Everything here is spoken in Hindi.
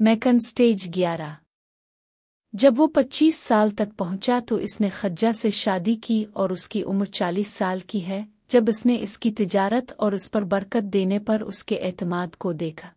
मैकन स्टेज ग्यारह। जब वो पच्चीस साल तक पहुँचा तो इसने खज्जा से शादी की और उसकी उम्र चालीस साल की है, जब इसने इसकी तिजारत और उस पर बरकत देने पर उसके एतमाद को देखा।